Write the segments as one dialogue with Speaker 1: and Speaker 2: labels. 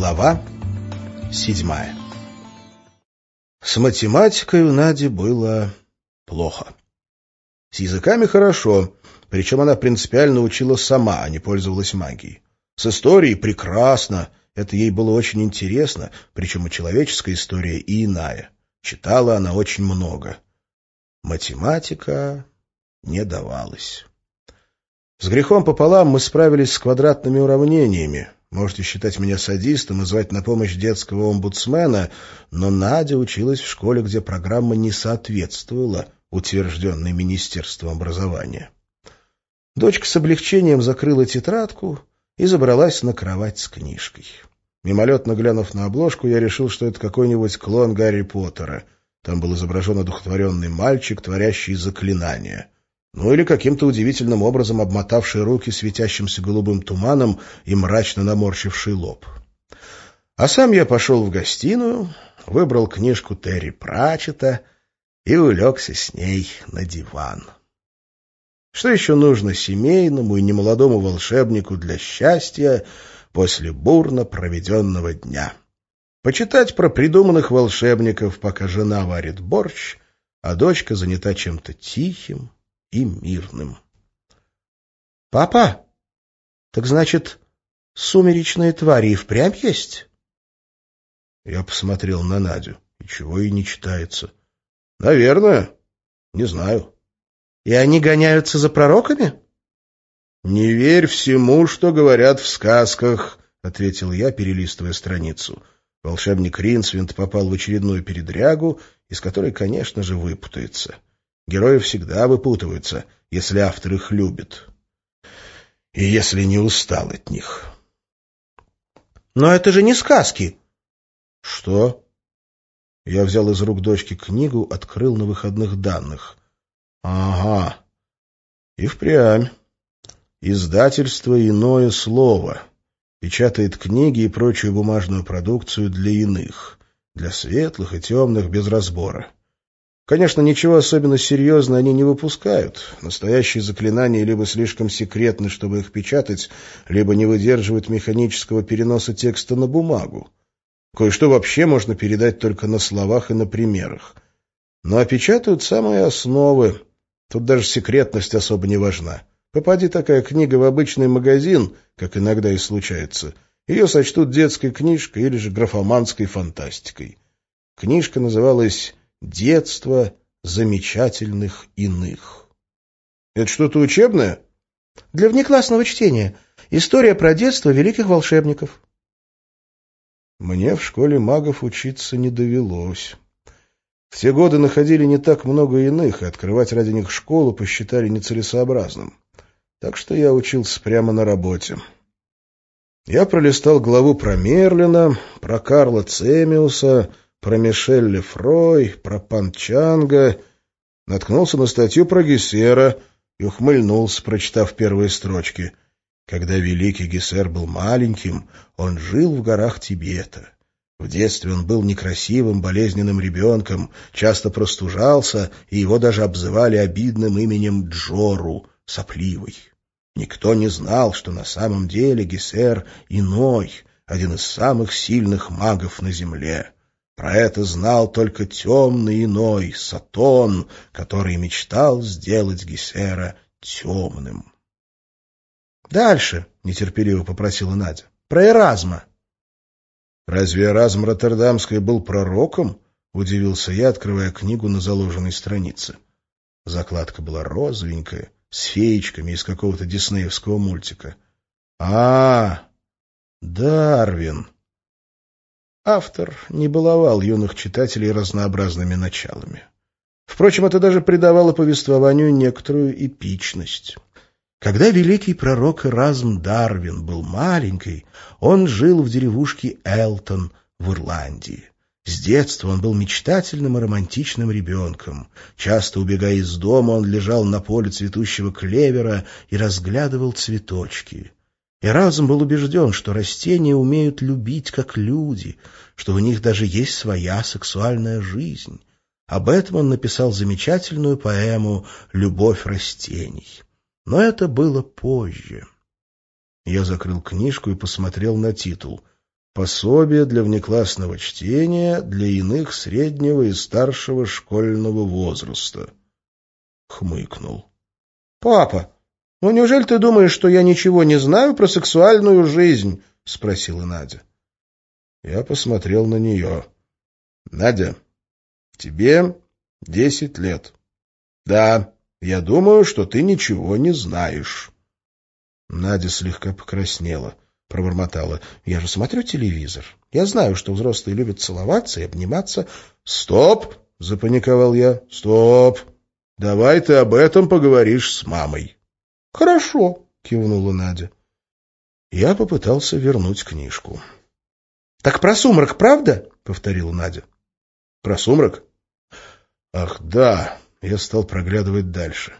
Speaker 1: Глава седьмая С математикой у Нади было плохо. С языками хорошо, причем она принципиально учила сама, а не пользовалась магией. С историей прекрасно, это ей было очень интересно, причем и человеческая история, и иная. Читала она очень много. Математика не давалась. С грехом пополам мы справились с квадратными уравнениями. Можете считать меня садистом и звать на помощь детского омбудсмена, но Надя училась в школе, где программа не соответствовала утвержденной Министерством образования. Дочка с облегчением закрыла тетрадку и забралась на кровать с книжкой. Мимолетно глянув на обложку, я решил, что это какой-нибудь клон Гарри Поттера. Там был изображен одухотворенный мальчик, творящий заклинания. Ну или каким-то удивительным образом обмотавший руки светящимся голубым туманом и мрачно наморщивший лоб. А сам я пошел в гостиную, выбрал книжку Терри Пратчета и улегся с ней на диван. Что еще нужно семейному и немолодому волшебнику для счастья после бурно проведенного дня? Почитать про придуманных волшебников, пока жена варит борщ, а дочка занята чем-то тихим, и мирным. — Папа, так значит, сумеречные твари и впрямь есть? Я посмотрел на Надю. И чего и не читается. — Наверное. Не знаю. — И они гоняются за пророками? — Не верь всему, что говорят в сказках, — ответил я, перелистывая страницу. Волшебник Ринсвинд попал в очередную передрягу, из которой, конечно же, выпутается. — Герои всегда выпутываются, если автор их любит. И если не устал от них. «Но это же не сказки!» «Что?» Я взял из рук дочки книгу, открыл на выходных данных. «Ага. И впрямь. Издательство «Иное слово». Печатает книги и прочую бумажную продукцию для иных, для светлых и темных без разбора. Конечно, ничего особенно серьезного они не выпускают. Настоящие заклинания либо слишком секретны, чтобы их печатать, либо не выдерживают механического переноса текста на бумагу. Кое-что вообще можно передать только на словах и на примерах. Но опечатают самые основы. Тут даже секретность особо не важна. Попади такая книга в обычный магазин, как иногда и случается, ее сочтут детской книжкой или же графоманской фантастикой. Книжка называлась Детство замечательных иных. Это что-то учебное? Для внеклассного чтения. История про детство великих волшебников. Мне в школе магов учиться не довелось. В те годы находили не так много иных, и открывать ради них школу посчитали нецелесообразным. Так что я учился прямо на работе. Я пролистал главу про Мерлина, про Карла Цемиуса, про Мишель Лефрой, про Панчанга, наткнулся на статью про Гессера и ухмыльнулся, прочитав первые строчки. Когда великий Гессер был маленьким, он жил в горах Тибета. В детстве он был некрасивым, болезненным ребенком, часто простужался, и его даже обзывали обидным именем Джору, сопливый. Никто не знал, что на самом деле Гессер иной, один из самых сильных магов на земле. Про это знал только темный иной, Сатон, который мечтал сделать Гессера темным. — Дальше, — нетерпеливо попросила Надя, — про Эразма. — Разве Эразм Роттердамский был пророком? — удивился я, открывая книгу на заложенной странице. Закладка была розовенькая, с феечками из какого-то диснеевского мультика. — А, Дарвин! Автор не баловал юных читателей разнообразными началами. Впрочем, это даже придавало повествованию некоторую эпичность. Когда великий пророк Эразм Дарвин был маленький, он жил в деревушке Элтон в Ирландии. С детства он был мечтательным и романтичным ребенком. Часто убегая из дома, он лежал на поле цветущего клевера и разглядывал цветочки. Эразм был убежден, что растения умеют любить как люди, что у них даже есть своя сексуальная жизнь. Об этом он написал замечательную поэму «Любовь растений». Но это было позже. Я закрыл книжку и посмотрел на титул Пособие для внеклассного чтения для иных среднего и старшего школьного возраста. Хмыкнул.
Speaker 2: — Папа, ну неужели ты думаешь, что я ничего не знаю про сексуальную жизнь? — спросила Надя.
Speaker 1: Я посмотрел на нее. — Надя, тебе десять лет. Да, я думаю, что ты ничего не знаешь. Надя слегка покраснела, пробормотала. — Я же смотрю телевизор. Я знаю, что взрослые любят целоваться и обниматься. — Стоп! — запаниковал я. — Стоп! Давай ты об этом поговоришь с мамой.
Speaker 2: — Хорошо, — кивнула Надя.
Speaker 1: Я попытался вернуть книжку.
Speaker 2: — Так про сумрак, правда? — повторила Надя.
Speaker 1: — Про сумрак? Ах, да, я стал проглядывать дальше.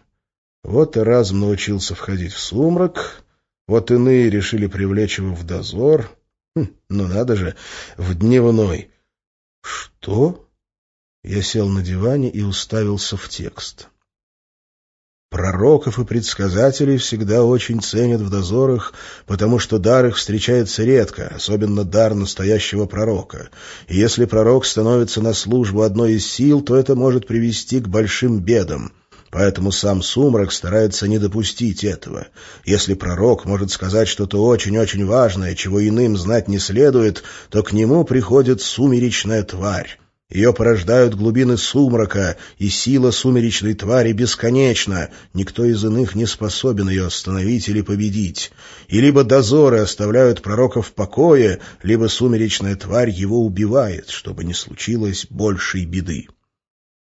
Speaker 1: Вот и разум научился входить в сумрак, вот иные решили привлечь его в дозор. Хм, ну надо же, в дневной. Что? Я сел на диване и уставился в текст. Пророков и предсказателей всегда очень ценят в дозорах, потому что дар их встречается редко, особенно дар настоящего пророка. И если пророк становится на службу одной из сил, то это может привести к большим бедам. Поэтому сам сумрак старается не допустить этого. Если пророк может сказать что-то очень-очень важное, чего иным знать не следует, то к нему приходит сумеречная тварь. Ее порождают глубины сумрака, и сила сумеречной твари бесконечна. Никто из иных не способен ее остановить или победить. И либо дозоры оставляют пророка в покое, либо сумеречная тварь его убивает, чтобы не случилось большей беды.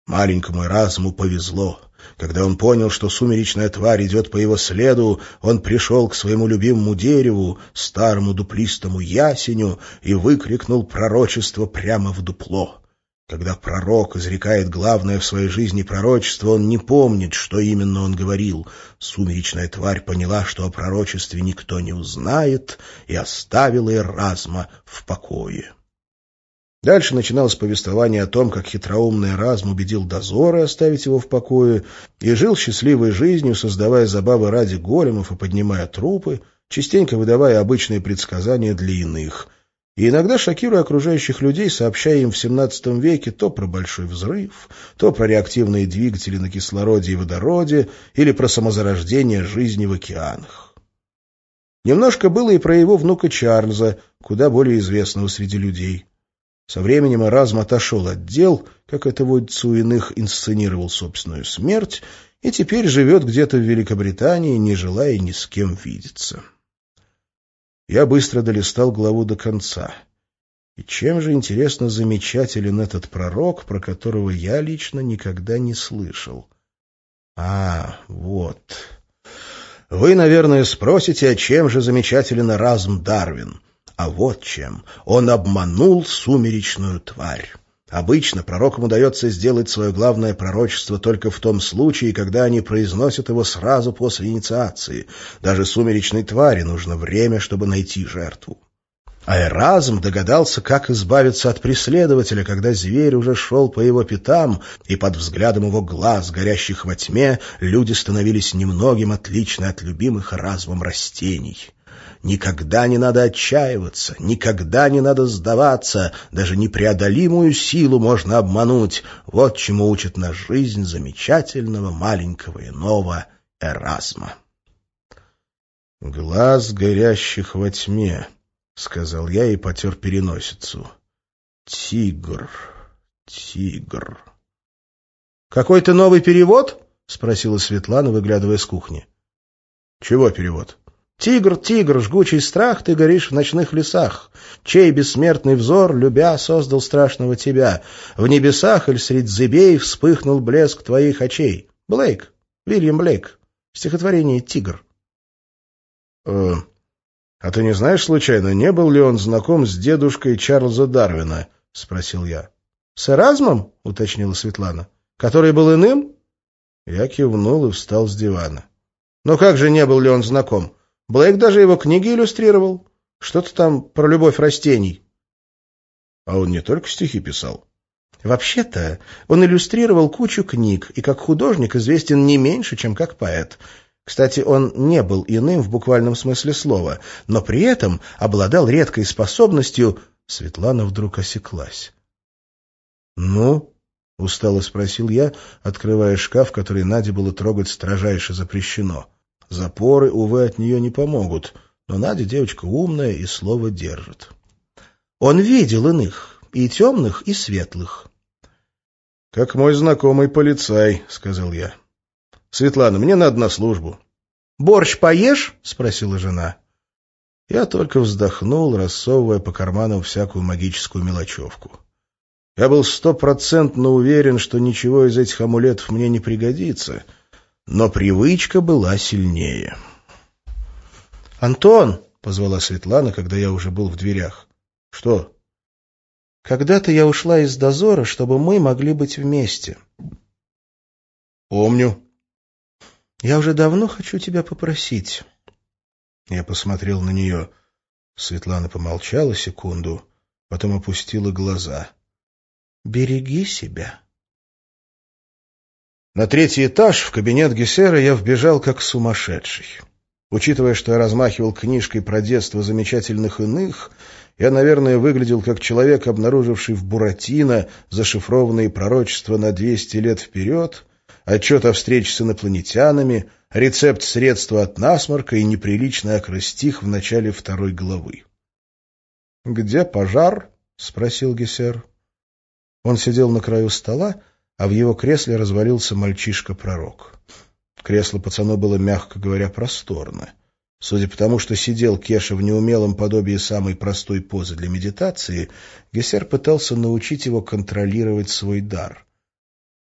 Speaker 1: Маленькому разуму повезло. Когда он понял, что сумеречная тварь идет по его следу, он пришел к своему любимому дереву, старому дуплистому ясеню, и выкрикнул пророчество прямо в дупло. Когда пророк изрекает главное в своей жизни пророчество, он не помнит, что именно он говорил. Сумеречная тварь поняла, что о пророчестве никто не узнает, и оставила Эразма в покое. Дальше начиналось повествование о том, как хитроумный Эразм убедил дозоры оставить его в покое и жил счастливой жизнью, создавая забавы ради големов и поднимая трупы, частенько выдавая обычные предсказания для иных — и иногда шокируя окружающих людей, сообщая им в XVII веке то про большой взрыв, то про реактивные двигатели на кислороде и водороде или про самозарождение жизни в океанах. Немножко было и про его внука Чарльза, куда более известного среди людей. Со временем Эразм отошел от дел, как это водится у иных, инсценировал собственную смерть и теперь живет где-то в Великобритании, не желая ни с кем видеться. Я быстро долистал главу до конца. И чем же, интересно, замечателен этот пророк, про которого я лично никогда не слышал? А, вот. Вы, наверное, спросите, а чем же замечателен разум Дарвин? А вот чем. Он обманул сумеречную тварь. Обычно пророкам удается сделать свое главное пророчество только в том случае, когда они произносят его сразу после инициации. Даже сумеречной твари нужно время, чтобы найти жертву. А Эразм догадался, как избавиться от преследователя, когда зверь уже шел по его пятам, и под взглядом его глаз, горящих во тьме, люди становились немногим отличны от любимых Эразмом растений. Никогда не надо отчаиваться, никогда не надо сдаваться, даже непреодолимую силу можно обмануть. Вот чему учит нас жизнь замечательного маленького иного Эразма. «Глаз горящих во тьме», — сказал я и потер переносицу. «Тигр, тигр».
Speaker 2: «Какой-то новый перевод?» — спросила Светлана, выглядывая с кухни.
Speaker 1: «Чего перевод?»
Speaker 2: Тигр, тигр, жгучий страх, ты горишь в ночных лесах. Чей бессмертный взор, любя, создал страшного тебя? В небесах или средь зыбей вспыхнул блеск твоих очей. Блейк, Вильям Блейк. Стихотворение «Тигр».
Speaker 1: Э, «А ты не знаешь, случайно, не был ли он знаком с дедушкой Чарльза Дарвина?» — спросил я.
Speaker 2: «С Эразмом?» — уточнила Светлана. «Который был иным?»
Speaker 1: Я кивнул и встал с дивана.
Speaker 2: «Но как же не был ли он знаком? Блейк даже его книги иллюстрировал. Что-то там про любовь растений.
Speaker 1: А он не только стихи писал.
Speaker 2: Вообще-то он иллюстрировал кучу книг и как художник известен не меньше, чем как поэт. Кстати, он не был иным в буквальном смысле слова, но при этом обладал редкой способностью... Светлана вдруг осеклась. «Ну?» — устало спросил я, открывая шкаф, который Наде было трогать строжайше запрещено. Запоры, увы, от нее не помогут, но Надя девочка умная и слово держит. Он видел иных, и темных, и светлых.
Speaker 1: — Как мой знакомый полицай, — сказал я. — Светлана, мне надо на службу.
Speaker 2: — Борщ поешь? — спросила жена.
Speaker 1: Я только вздохнул, рассовывая по карманам всякую магическую мелочевку. Я был стопроцентно уверен, что ничего из этих амулетов мне не пригодится, но привычка была сильнее.
Speaker 2: «Антон!» — позвала Светлана, когда я уже был в дверях. «Что?» «Когда-то я ушла из дозора, чтобы мы могли быть вместе».
Speaker 1: «Помню».
Speaker 2: «Я уже давно хочу тебя попросить».
Speaker 1: Я посмотрел на нее. Светлана помолчала секунду, потом опустила глаза.
Speaker 2: «Береги себя».
Speaker 1: На третий этаж, в кабинет Гессера, я вбежал как сумасшедший. Учитывая, что я размахивал книжкой про детство замечательных иных, я, наверное, выглядел как человек, обнаруживший в Буратино зашифрованные пророчества на 200 лет вперед, отчет о встрече с инопланетянами, рецепт средства от насморка и неприличный акростих в начале второй главы. «Где пожар?» — спросил Гессер. Он сидел на краю стола, а в его кресле развалился мальчишка-пророк. Кресло пацану было, мягко говоря, просторно. Судя по тому, что сидел Кеша в неумелом подобии самой простой позы для медитации, Гессер пытался научить его контролировать свой дар.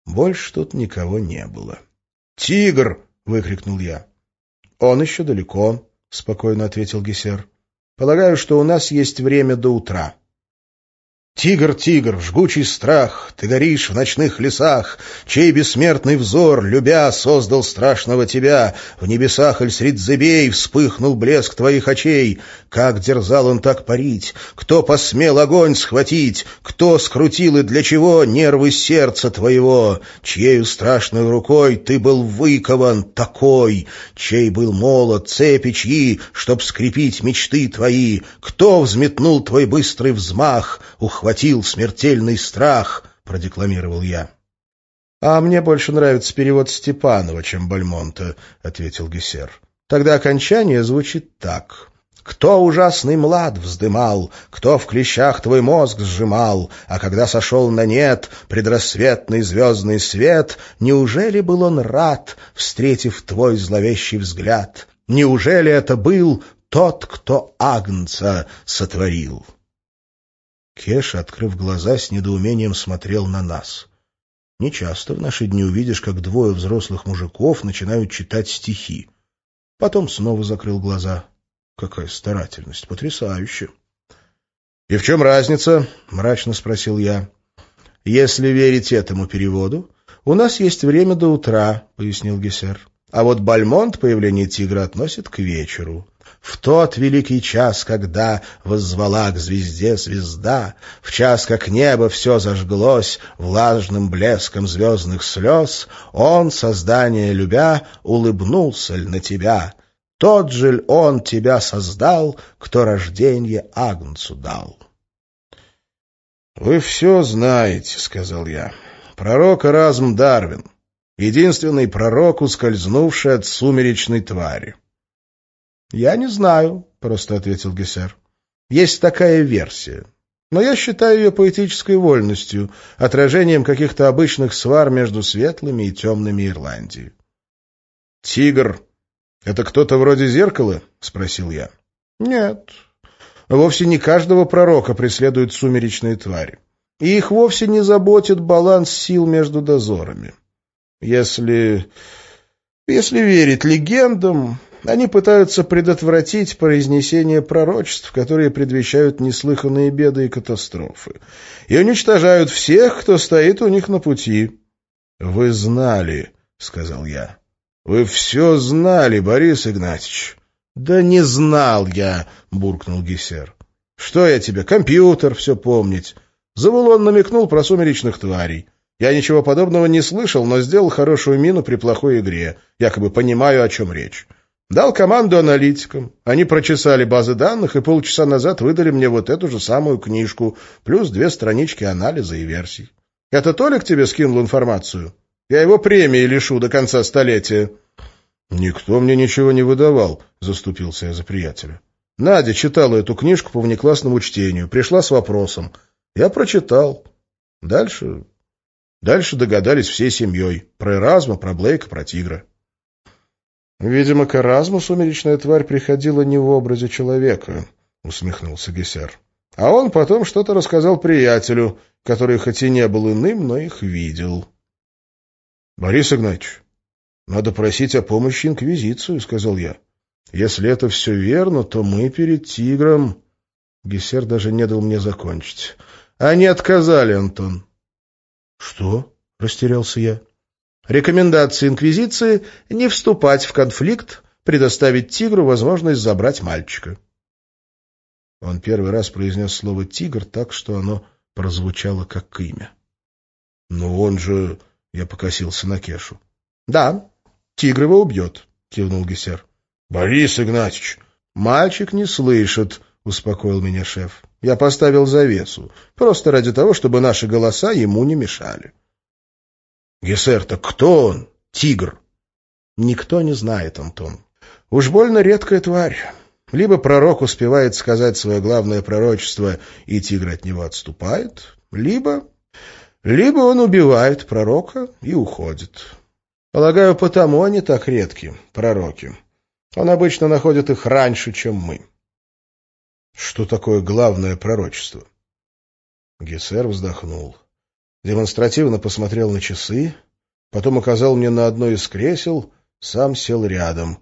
Speaker 1: Больше тут никого не было. «Тигр!» — выкрикнул я. «Он еще далеко», — спокойно ответил Гессер. «Полагаю, что у нас есть время до утра». Тигр, тигр, жгучий страх, ты горишь в ночных лесах, чей бессмертный взор, любя, создал страшного тебя. В небесах иль средь зыбей вспыхнул блеск твоих очей. Как дерзал он так парить? Кто посмел огонь схватить? Кто скрутил и для чего нервы сердца твоего? Чьею страшной рукой ты был выкован такой? Чей был молот, цепи чьи, чтоб скрепить мечты твои? Кто взметнул твой быстрый взмах? Охватил смертельный страх, — продекламировал я. — А мне больше нравится перевод Степанова, чем Бальмонта, — ответил Гессер. Тогда окончание звучит так. Кто ужасный млад вздымал, кто в клещах твой мозг сжимал, а когда сошел на нет предрассветный звездный свет, неужели был он рад, встретив твой зловещий взгляд? Неужели это был тот, кто Агнца сотворил? Кеш, открыв глаза, с недоумением смотрел на нас. Нечасто в наши дни увидишь, как двое взрослых мужиков начинают читать стихи. Потом снова закрыл глаза. Какая старательность! Потрясающе! — И в чем разница? — мрачно спросил я. — Если верить этому переводу, у нас есть время до утра, — пояснил Гессер. А вот Бальмонт появление тигра относит к вечеру в тот великий час, когда воззвала к звезде звезда, в час, как небо все зажглось влажным блеском звездных слез, он, создание любя, улыбнулся ль на тебя. Тот же ль он тебя создал, кто рождение Агнцу дал? — Вы все знаете, — сказал я. Пророк Эразм Дарвин, единственный пророк, ускользнувший от сумеречной твари. «Я не знаю», — просто ответил Гессер. «Есть такая версия. Но я считаю ее поэтической вольностью, отражением каких-то обычных свар между светлыми и темными Ирландии». «Тигр — это кто-то вроде зеркала?» — спросил я. «Нет. Вовсе не каждого пророка преследуют сумеречные твари. И их вовсе не заботит баланс сил между дозорами. Если... если верить легендам, они пытаются предотвратить произнесение пророчеств, которые предвещают неслыханные беды и катастрофы, и уничтожают всех, кто стоит у них на пути. — Вы знали, — сказал я. — Вы все знали, Борис Игнатьевич. — Да не знал я, — буркнул Гессер. — Что я тебе, компьютер все помнить? Завулон намекнул про сумеречных тварей. Я ничего подобного не слышал, но сделал хорошую мину при плохой игре. Якобы понимаю, о чем речь. Дал команду аналитикам. Они прочесали базы данных и полчаса назад выдали мне вот эту же самую книжку, плюс две странички анализа и версий. Это Толик тебе скинул информацию? Я его премии лишу до конца столетия. — Никто мне ничего не выдавал, — заступился я за приятеля. Надя читала эту книжку по внеклассному чтению, пришла с вопросом. Я прочитал. Дальше... Дальше догадались всей семьей. Про Эразма, про Блейка, про Тигра. «Видимо, к Эразму сумеречная тварь приходила не в образе человека», — усмехнулся Гессер. «А он потом что-то рассказал приятелю, который хоть и не был иным, но их видел». «Борис Игнатьевич, надо просить о помощи Инквизицию», — сказал я. «Если это все верно, то мы перед тигром...» Гессер даже не дал мне закончить. «Они отказали, Антон». «Что?» — растерялся я. Рекомендации Инквизиции — не вступать в конфликт, предоставить тигру возможность забрать мальчика. Он первый раз произнес слово «тигр» так, что оно прозвучало как имя. — Но он же... — я покосился на Кешу. — Да, тигр его убьет, — кивнул Гессер. — Борис Игнатьевич! — Мальчик не слышит, — успокоил меня шеф. Я поставил завесу, просто ради того, чтобы наши голоса ему не мешали. — Гессер, кто он? Тигр? Никто не знает, Антон. Уж больно редкая тварь. Либо пророк успевает сказать свое главное пророчество, и тигр от него отступает, либо... Либо он убивает пророка и уходит. Полагаю, потому они так редки, пророки. Он обычно находит их раньше, чем мы. Что такое главное пророчество? Гессер вздохнул демонстративно посмотрел на часы, потом указал мне на одно из кресел, сам сел рядом,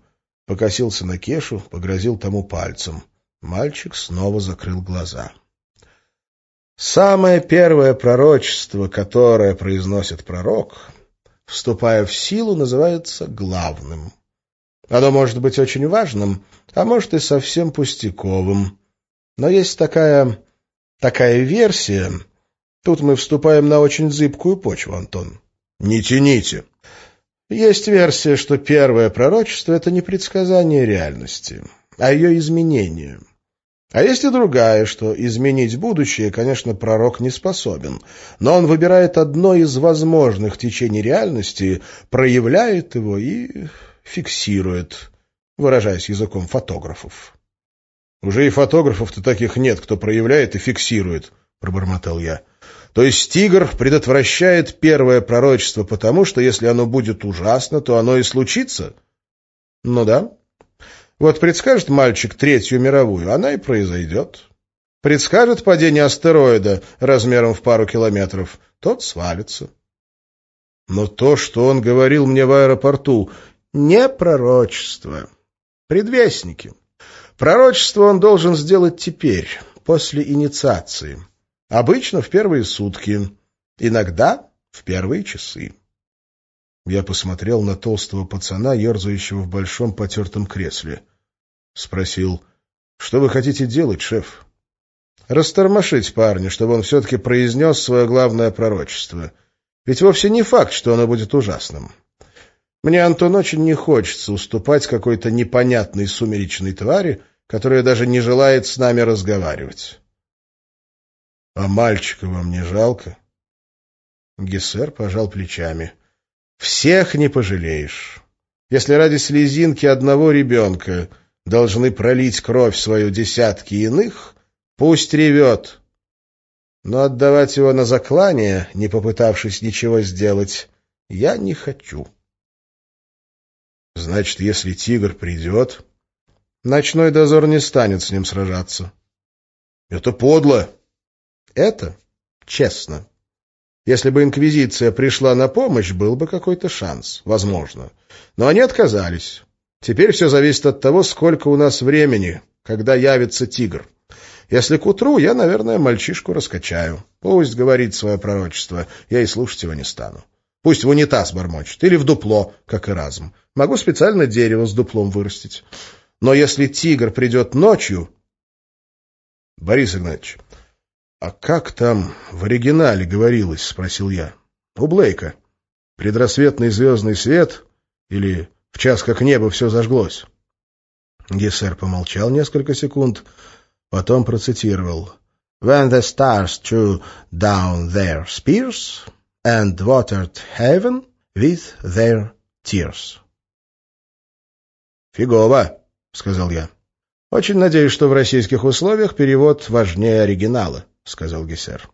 Speaker 1: покосился на Кешу, погрозил тому пальцем. Мальчик снова закрыл глаза. Самое первое пророчество, которое произносит пророк, вступая в силу, называется главным. Оно может быть очень важным, а может и совсем пустяковым. Но есть такая... такая версия, Тут мы вступаем на очень зыбкую почву, Антон. Не тяните. Есть версия, что первое пророчество — это не предсказание реальности, а ее изменение. А есть и другая, что изменить будущее, конечно, пророк не способен, но он выбирает одно из возможных течений реальности, проявляет его и фиксирует, выражаясь языком фотографов. «Уже и фотографов-то таких нет, кто проявляет и фиксирует», — пробормотал я. То есть тигр предотвращает первое пророчество потому, что если оно будет ужасно, то оно и случится? Ну да. Вот предскажет мальчик Третью мировую, она и произойдет. Предскажет падение астероида размером в пару километров, тот свалится. Но то, что он говорил мне в аэропорту, не пророчество, предвестники. Пророчество он должен сделать теперь, после инициации. Обычно в первые сутки, иногда в первые часы. Я посмотрел на толстого пацана, ерзающего в большом потертом кресле. Спросил, что вы хотите делать, шеф? Растормошить парня, чтобы он все-таки произнес свое главное пророчество. Ведь вовсе не факт, что оно будет ужасным. Мне, Антон, очень не хочется уступать какой-то непонятной сумеречной твари, которая даже не желает с нами разговаривать. А мальчика вам не жалко? Гессер пожал плечами. Всех не пожалеешь. Если ради слезинки одного ребенка должны пролить кровь свою десятки иных, пусть ревет. Но отдавать его на заклание, не попытавшись ничего сделать, я не хочу. Значит, если тигр придет, ночной дозор не станет с ним сражаться. Это подло, это честно. Если бы Инквизиция пришла на помощь, был бы какой-то шанс, возможно. Но они отказались. Теперь все зависит от того, сколько у нас времени, когда явится тигр. Если к утру, я, наверное, мальчишку раскачаю. Пусть говорит свое пророчество, я и слушать его не стану. Пусть в унитаз бормочет, или в дупло, как и разум. Могу специально дерево с дуплом вырастить. Но если тигр придет ночью... Борис Игнатьевич, «А как там в оригинале говорилось?» — спросил я. У Блейка. Предрассветный звездный свет или в час как небо все зажглось. Гессер помолчал несколько секунд, потом процитировал. «When the stars threw down their spears and watered heaven with their tears». «Фигово», — сказал я. «Очень надеюсь, что в российских условиях перевод важнее оригинала», — сказал Гессер.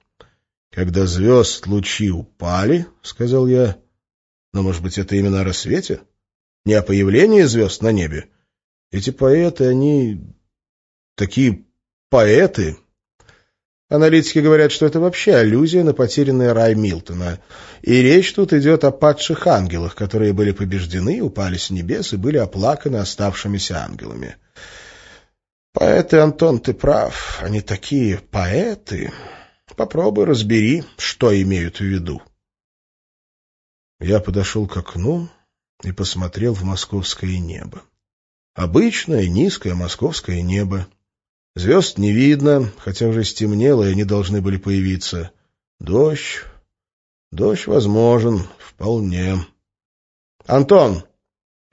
Speaker 1: «Когда звезд лучи упали», — сказал я. «Но, может быть, это именно о рассвете? Не о появлении звезд на небе? Эти поэты, они такие поэты». Аналитики говорят, что это вообще аллюзия на потерянный рай Милтона. И речь тут идет о падших ангелах, которые были побеждены, упали с небес и были оплаканы оставшимися ангелами. Поэты, Антон, ты прав. Они такие поэты. Попробуй разбери, что имеют в виду. Я подошел к окну и посмотрел в московское небо. Обычное низкое московское небо. Звезд не видно, хотя уже стемнело, и они должны были появиться. Дождь. Дождь возможен, вполне. — Антон,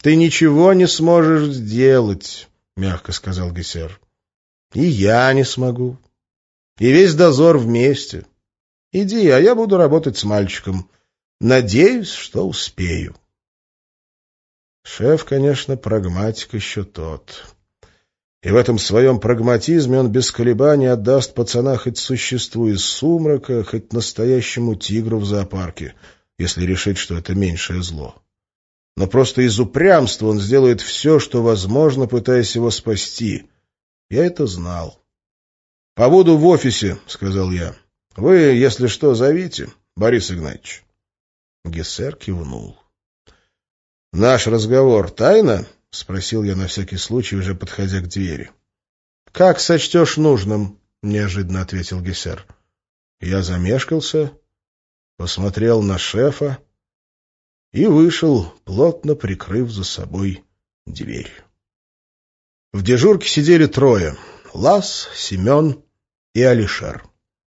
Speaker 1: ты ничего не сможешь сделать, — мягко сказал Гессер. — И я не смогу. И весь дозор вместе. Иди, а я буду работать с мальчиком. Надеюсь, что успею. Шеф, конечно, прагматик еще тот. И в этом своем прагматизме он без колебаний отдаст пацана хоть существу из сумрака, хоть настоящему тигру в зоопарке, если решит, что это меньшее зло. Но просто из упрямства он сделает все, что возможно, пытаясь его спасти. Я это знал. «Побуду в офисе», — сказал я. «Вы, если что, зовите, Борис Игнатьевич». Гессер кивнул. «Наш разговор тайна?» — спросил я на всякий случай, уже подходя к двери. — Как сочтешь нужным, — неожиданно ответил Гессер. Я замешкался, посмотрел на шефа и вышел, плотно прикрыв за собой дверь. В дежурке сидели трое — Лас, Семен и Алишер.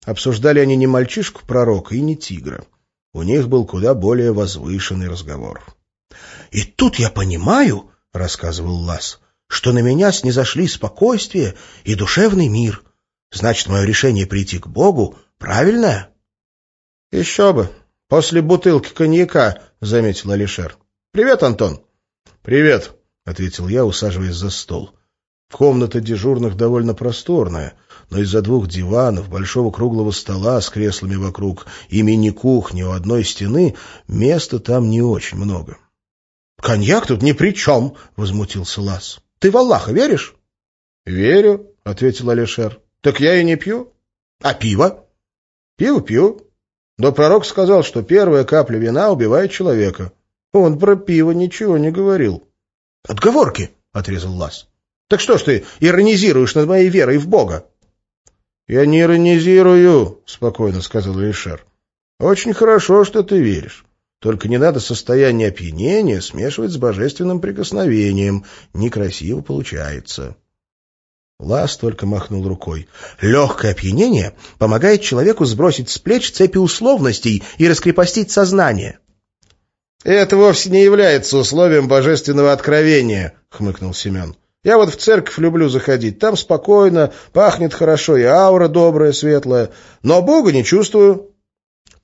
Speaker 1: Обсуждали они не мальчишку-пророка и не тигра. У них был куда более возвышенный разговор. — И тут я понимаю, — рассказывал Лас, — что на меня снизошли спокойствие и душевный мир. Значит, мое решение прийти к Богу правильное? — Еще бы. После бутылки коньяка, — заметил Алишер. — Привет, Антон. — Привет, — ответил я, усаживаясь за стол. Комната дежурных довольно просторная, но из-за двух диванов, большого круглого стола с креслами вокруг и мини-кухни у одной стены места там не очень много. — «Коньяк тут ни при чем», — возмутился Лас. «Ты в Аллаха веришь?» «Верю», — ответил Алишер. «Так я и не пью». «А пиво?» «Пиво пью. Но пророк сказал, что первая капля вина убивает человека. Он про пиво ничего не говорил». «Отговорки», — отрезал Лас. «Так что ж ты иронизируешь над моей верой в Бога?» «Я не иронизирую», — спокойно сказал Алишер. «Очень хорошо, что ты веришь. Только не надо состояние опьянения смешивать с божественным прикосновением. Некрасиво получается. Лас только махнул рукой. Легкое опьянение помогает человеку сбросить с плеч цепи условностей и раскрепостить сознание. «Это вовсе не является условием божественного откровения», — хмыкнул Семен. «Я вот в церковь люблю заходить. Там спокойно, пахнет хорошо, и аура добрая, светлая. Но Бога не чувствую. —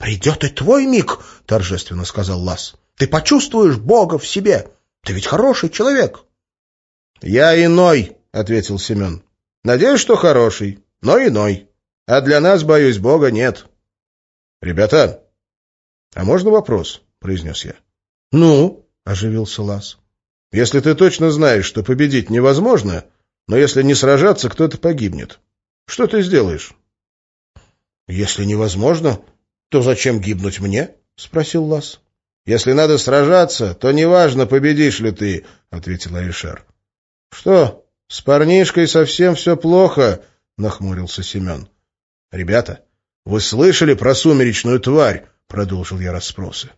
Speaker 1: Придет и твой миг, — торжественно сказал Лас. — Ты почувствуешь Бога в себе. Ты ведь хороший человек. — Я иной, — ответил Семен. — Надеюсь, что хороший, но иной. А для нас, боюсь, Бога нет. — Ребята, а можно вопрос? — произнес я. — Ну, — оживился Лас. — Если ты точно знаешь, что победить невозможно, но если не сражаться, кто-то погибнет, что ты сделаешь? — Если невозможно, то зачем гибнуть мне? — спросил Лас. — Если надо сражаться, то неважно, победишь ли ты, — ответил Алишер. — Что, с парнишкой совсем все плохо? — нахмурился Семен. — Ребята, вы слышали про сумеречную тварь? — продолжил я расспросы.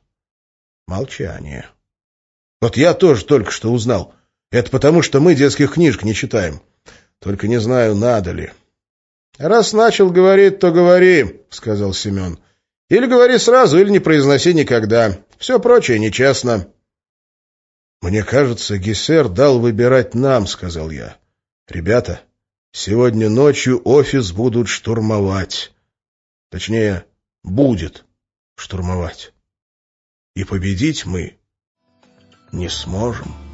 Speaker 1: Молчание. — Вот я тоже только что узнал. Это потому, что мы детских книжек не читаем. Только не знаю, надо ли. — Раз начал говорить, то говори, — сказал Семен. Или говори сразу, или не произноси никогда. Все прочее нечестно».
Speaker 2: «Мне кажется, Гессер дал выбирать нам», — сказал я. «Ребята, сегодня ночью офис будут штурмовать. Точнее, будет штурмовать. И победить мы не сможем».